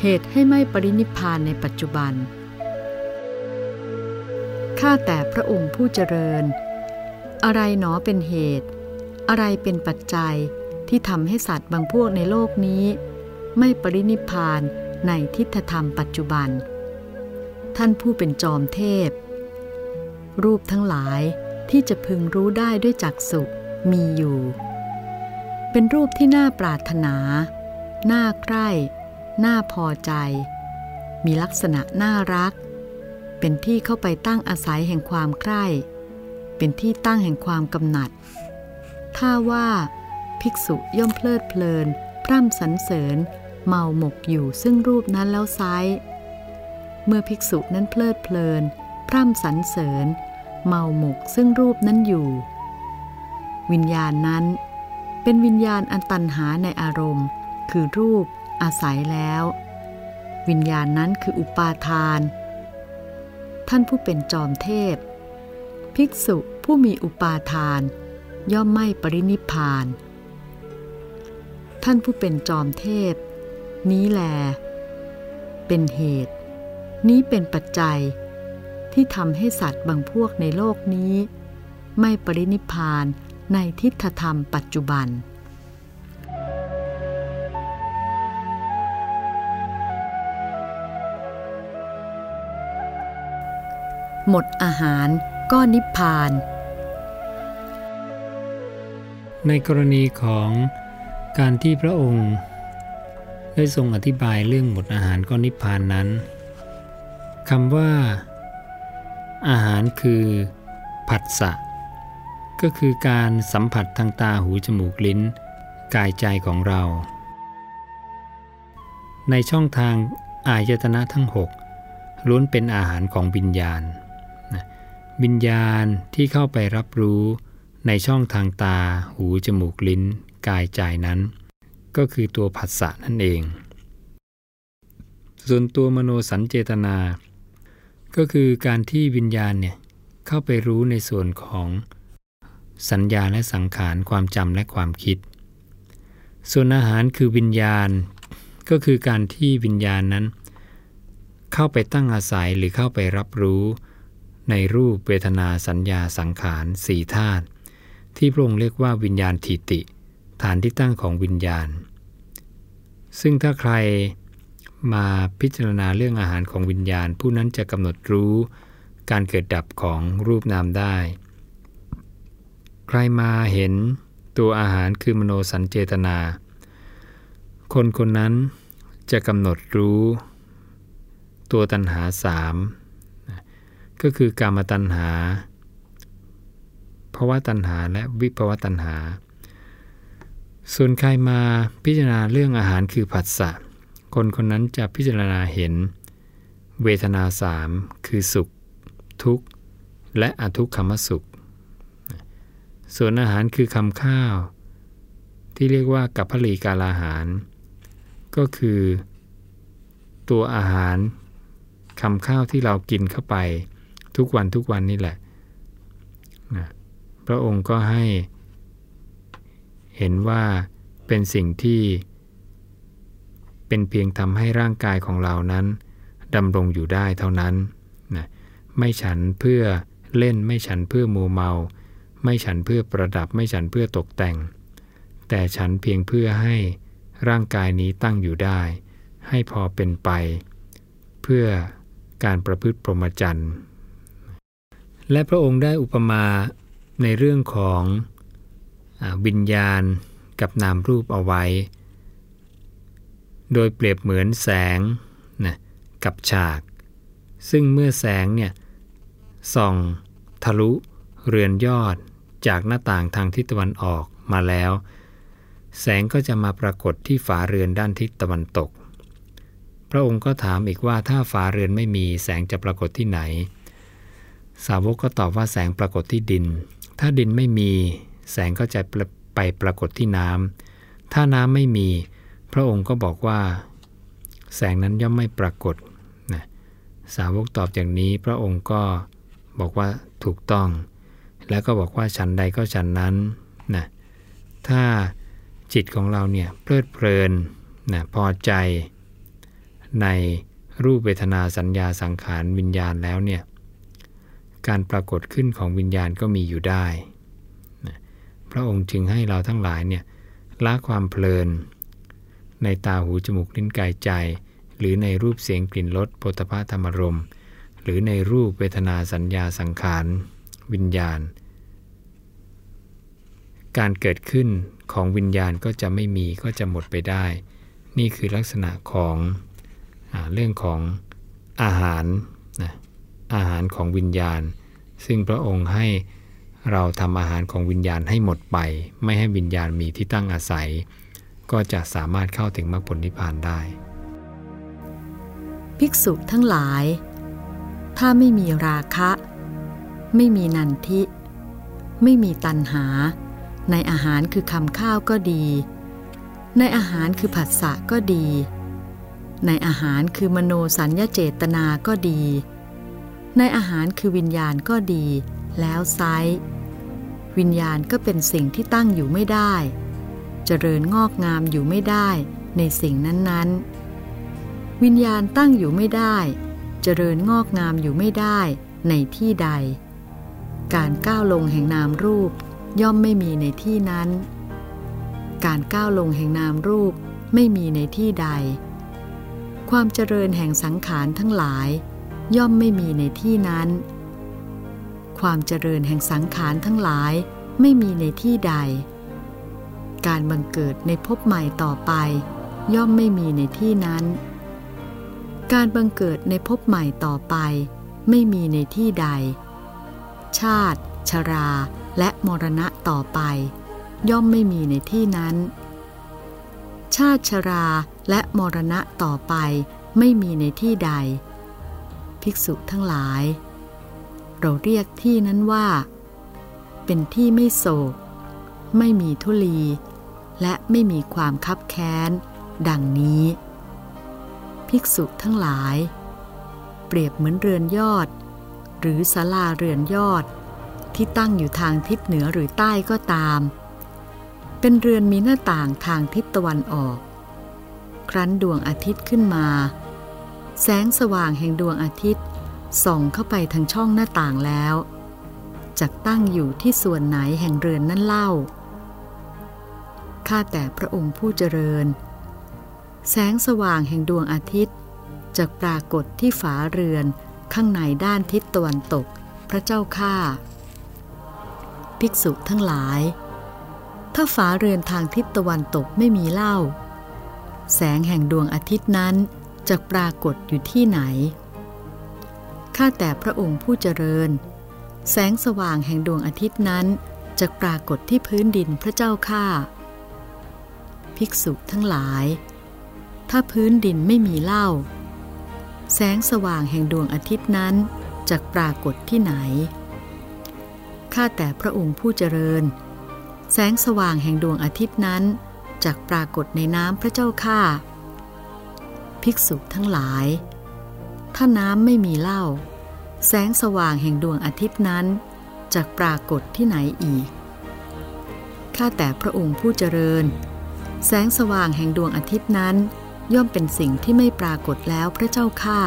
เหตุให้ไม่ปรินิพานในปัจจุบัน ข้าแต่พระองค์ผู้เจริญ อะไรหนอเป็นเหตุ อะไรเป็นปัจจัยที่ทำให้สัตว์บางพวกในโลกนี้ ไม่ปรินิพานในทิฏฐธรรมปัจจุบัน ท่านผู้เป็นจอมเทพ รูปทั้งหลายที่จะพึงรู้ได้ด้วยจักสุมีอยู่ เป็นรูปที่น่าปรารถนา น่าใกล้ น่าพอใจ มีลักษณะน่ารัก เป็นที่เข้าไปตั้งอาศัยแห่งความใกล้เป็นที่ตั้งแห่งความกำหนัด ถ้าว่า ภิกษุย่อมเพลิดเพลิน พร่ำสรรเสริญ เมาหมกอยู่ซึ่งรูปนั้นแล้วไซเมื่อภิกษุนั้นเพลิดเพลิน พร่ำสรรเสริญ เมาหมกซึ่งรูปนั้นอยู่ วิญญาณนั้น เป็นวิญญาณอันตันหาในอารมณ์ คือรูป อาศัยแล้ว วิญญาณนั้นคืออุปาทาน ท่านผู้เป็นจอมเทพ ภิกษุผู้มีอุปาทาน ย่อมไม่ปรินิพาน ท่านผู้เป็นจอมเทพ นี้แล เป็นเหตุ นี้เป็นปัจจัย ที่ทำให้สัตว์บางพวกในโลกนี้ ไม่ปรินิพานในทิฏฐธรรมปัจจุบัน หมดอาหารก็นิพพาน ในกรณีของการที่พระองค์ ได้ทรงอธิบายเรื่องหมดอาหารก็นิพพานนั้นคำว่า อาหารคือผัสสะก็คือการสัมผัสทางตาหูจมูกลิ้น กายใจของเรา ในช่องทางอายตนะทั้งหกล้วนเป็นอาหารของวิญญาณ วิญญาณที่เข้าไปรับรู้ในช่องทางตา หู จมูก ลิ้น กายใจนั้น ก็คือตัวผัสสะนั่นเอง ส่วนตัวมโนสัญเจตนา ก็คือการที่วิญญาณเนี่ยเข้าไปรู้ในส่วนของสัญญาและสังขารความจำและความคิด ส่วนอาหารคือวิญญาณ ก็คือการที่วิญญาณนั้น เข้าไปตั้งอาศัยหรือเข้าไปรับรู้ ในรูปเวทนาสัญญาสังขารสี่ธาตุที่พระองค์เรียกว่าวิญญาณทิติ ฐานที่ตั้งของวิญญาณ ซึ่งถ้าใครมาพิจารณาเรื่องอาหารของวิญญาณ ผู้นั้นจะกำหนดรู้การเกิดดับของรูปนามได้ ใครมาเห็นตัวอาหารคือมโนสัญเจตนา คนคนนั้นจะกำหนดรู้ ตัวตัณหาสาม ก็คือกามตัณหาภาวะตัณหาและวิภวะตัณหา ส่วนใครมาพิจารณาเรื่องอาหารคือผัสสะคนคนนั้นจะพิจารณาเห็น เวทนาสามคือสุข ทุกข์ และอทุกขมสุข ส่วนอาหารคือคำข้าว ที่เรียกว่ากัปพลีกาลาหาร ก็คือ ตัวอาหารคำข้าวที่เรากินเข้าไป ทุกวันทุกวันนี่แหละนะพระองค์ก็ให้เห็นว่าเป็นสิ่งที่เป็นเพียงทำให้ร่างกายของเรานั้นดำรงอยู่ได้เท่านั้นนะไม่ฉันเพื่อเล่นไม่ฉันเพื่อมัวเมา ไม่ฉันเพื่อประดับไม่ฉันเพื่อตกแต่ง แต่ฉันเพียงเพื่อให้ร่างกายนี้ตั้งอยู่ได้ ให้พอเป็นไป เพื่อการประพฤติพรหมจรรย์ และพระองค์ได้อุปมาในเรื่องของวิญญาณกับนามรูปเอาไว้ โดยเปรียบเหมือนแสงนะกับฉาก ซึ่งเมื่อแสงเนี่ยส่องทะลุเรือนยอดจากหน้าต่างทางทิศตะวันออกมาแล้ว แสงก็จะมาปรากฏที่ฝาเรือนด้านทิศตะวันตก พระองค์ก็ถามอีกว่าถ้าฝาเรือนไม่มีแสงจะปรากฏที่ไหน สาวกก็ตอบว่าแสงปรากฏที่ดิน ถ้าดินไม่มีแสงก็จะไปปรากฏที่น้ำ ถ้าน้ำไม่มี พระองค์ก็บอกว่า แสงนั้นย่อมไม่ปรากฏนะสาวกตอบอย่างนี้พระองค์ก็บอกว่าถูกต้อง แล้วก็บอกว่าฉันใดก็ฉันนั้นนะถ้าจิตของเราเนี่ยเพลิดเพลินนะพอใจในรูปเวทนาสัญญาสังขารวิญญาณแล้วเนี่ย การปรากฏขึ้นของวิญญาณก็มีอยู่ได้นะพระองค์จึงให้เราทั้งหลายเนี่ยละความเพลิน ในตาหูจมูกลิ้นกายใจ หรือในรูปเสียงกลิ่นรสโผฏฐธรรมรม หรือในรูปเวทนาสัญญาสังขาร วิญญาณ การเกิดขึ้นของวิญญาณก็จะไม่มีก็จะหมดไปได้ นี่คือลักษณะของอเรื่องของอาหาร อาหารของวิญญาณ ซึ่งพระองค์ให้เราทำอาหารของวิญญาณให้หมดไป ไม่ให้วิญญาณมีที่ตั้งอาศัย ก็จะสามารถเข้าถึงมรรคผลนิพพานได้ ภิกษุทั้งหลาย ถ้าไม่มีราคะ ไม่มีนันทิ ไม่มีตัณหา ในอาหารคือคำข้าวก็ดี ในอาหารคือผัสสะก็ดี ในอาหารคือมโนสัญญาเจตนาก็ดี ในอาหารคือวิญญาณก็ดี แล้วไซวิญญาณก็เป็นสิ่งที่ตั้งอยู่ไม่ได้ เจริญงอกงามอยู่ไม่ได้ในสิ่งนั้นๆ วิญญาณตั้งอยู่ไม่ได้ เจริญงอกงามอยู่ไม่ได้ในที่ใด การก้าวลงแห่งนามรูปย่อมไม่มีในที่นั้น การก้าวลงแห่งนามรูปไม่มีในที่ใด ความเจริญแห่งสังขารทั้งหลาย ย่อมไม่มีในที่นั้น ความเจริญแห่งสังขารทั้งหลายไม่มีในที่ใด การบังเกิดในภพใหม่ต่อไป ย่อมไม่มีในที่นั้น การบังเกิดในภพใหม่ต่อไป ไม่มีในที่ใด ชาติ ชรา และมรณะต่อไป ย่อมไม่มีในที่นั้น ชาติชราและมรณะต่อไป ไม่มีในที่ใด ภิกษุทั้งหลาย เราเรียกที่นั้นว่า เป็นที่ไม่โศก ไม่มีทุลี และไม่มีความคับแค้น ดังนี้ ภิกษุทั้งหลาย เปรียบเหมือนเรือนยอด หรือศาลาเรือนยอด ที่ตั้งอยู่ทางทิศเหนือหรือใต้ก็ตาม เป็นเรือนมีหน้าต่างทางทิศตะวันออก ครั้นดวงอาทิตย์ขึ้นมา แสงสว่างแห่งดวงอาทิตย์ ส่องเข้าไปทางช่องหน้าต่างแล้วจักตั้งอยู่ที่ส่วนไหนแห่งเรือนนั้นเล่า ข้าแต่พระองค์ผู้เจริญ แสงสว่างแห่งดวงอาทิตย์จะปรากฏที่ฝาเรือนข้างในด้านทิศตะวันตก พระเจ้าข้าภิกษุทั้งหลาย ถ้าฝาเรือนทางทิศตะวันตกไม่มีเล่า แสงแห่งดวงอาทิตย์นั้น จะปรากฏอยู่ที่ไหน ข้าแต่พระองค์ผู้เจริญ แสงสว่างแห่งดวงอาทิตย์นั้นจะปรากฏที่พื้นดินพระเจ้าข้า ภิกษุทั้งหลาย ถ้าพื้นดินไม่มีเล่า แสงสว่างแห่งดวงอาทิตย์นั้นจะปรากฏที่ไหน ข้าแต่พระองค์ผู้เจริญ แสงสว่างแห่งดวงอาทิตย์นั้นจักปรากฏในน้ำพระเจ้าข้า ภิกษุทั้งหลาย ถ้าน้ำไม่มีเหล้าแสงสว่างแห่งดวงอาทิตย์นั้นจักปรากฏที่ไหนอีก ข้าแต่พระองค์ผู้เจริญ แสงสว่างแห่งดวงอาทิตย์นั้น ย่อมเป็นสิ่งที่ไม่ปรากฏแล้วพระเจ้าข้า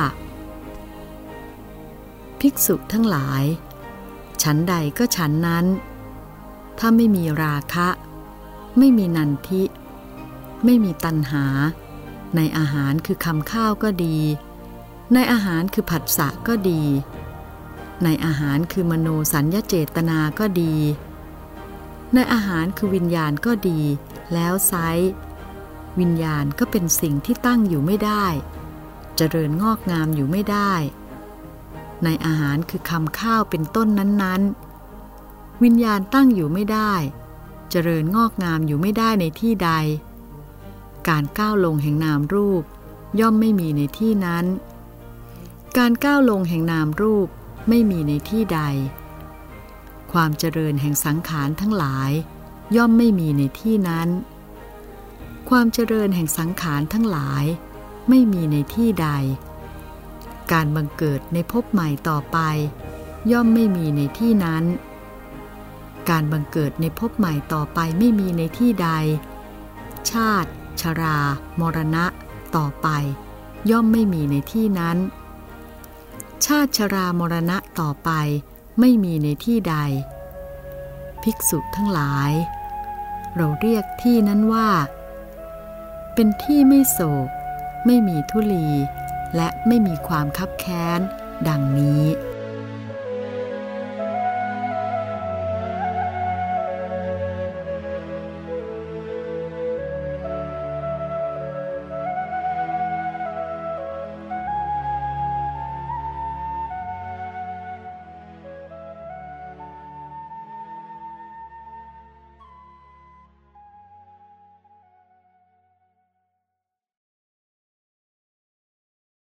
ภิกษุทั้งหลาย ฉันใดก็ฉันนั้น ถ้าไม่มีราคะ ไม่มีนันทิ ไม่มีตัณหา ในอาหารคือคำข้าวก็ดี ในอาหารคือผัสสะก็ดี ในอาหารคือมโนสัญญาเจตนาก็ดี ในอาหารคือวิญญาณก็ดี แล้วไซวิญญาณก็เป็นสิ่งที่ตั้งอยู่ไม่ได้ เจริญงอกงามอยู่ไม่ได้ ในอาหารคือคำข้าวเป็นต้นนั้นๆ วิญญาณตั้งอยู่ไม่ได้ เจริญงอกงามอยู่ไม่ได้ในที่ใด การก้าวลงแห่งนามรูป ย่อมไม่มีในที่นั้น การก้าวลงแห่งนามรูปไม่มีในที่ใด ความเจริญแห่งสังขารทั้งหลาย ย่อมไม่มีในที่นั้น ความเจริญแห่งสังขารทั้งหลาย ไม่มีในที่ใด การบังเกิดในภพใหม่ต่อไป ย่อมไม่มีในที่นั้น การบังเกิดในภพใหม่ต่อไปไม่มีในที่ใด ชาติ ชรา มรณะ ต่อไป ย่อมไม่มีในที่นั้น ชาติชรามรณะต่อไป ไม่มีในที่ใด ภิกษุทั้งหลาย เราเรียกที่นั้นว่า เป็นที่ไม่โศก ไม่มีทุลี และไม่มีความคับแค้น ดังนี้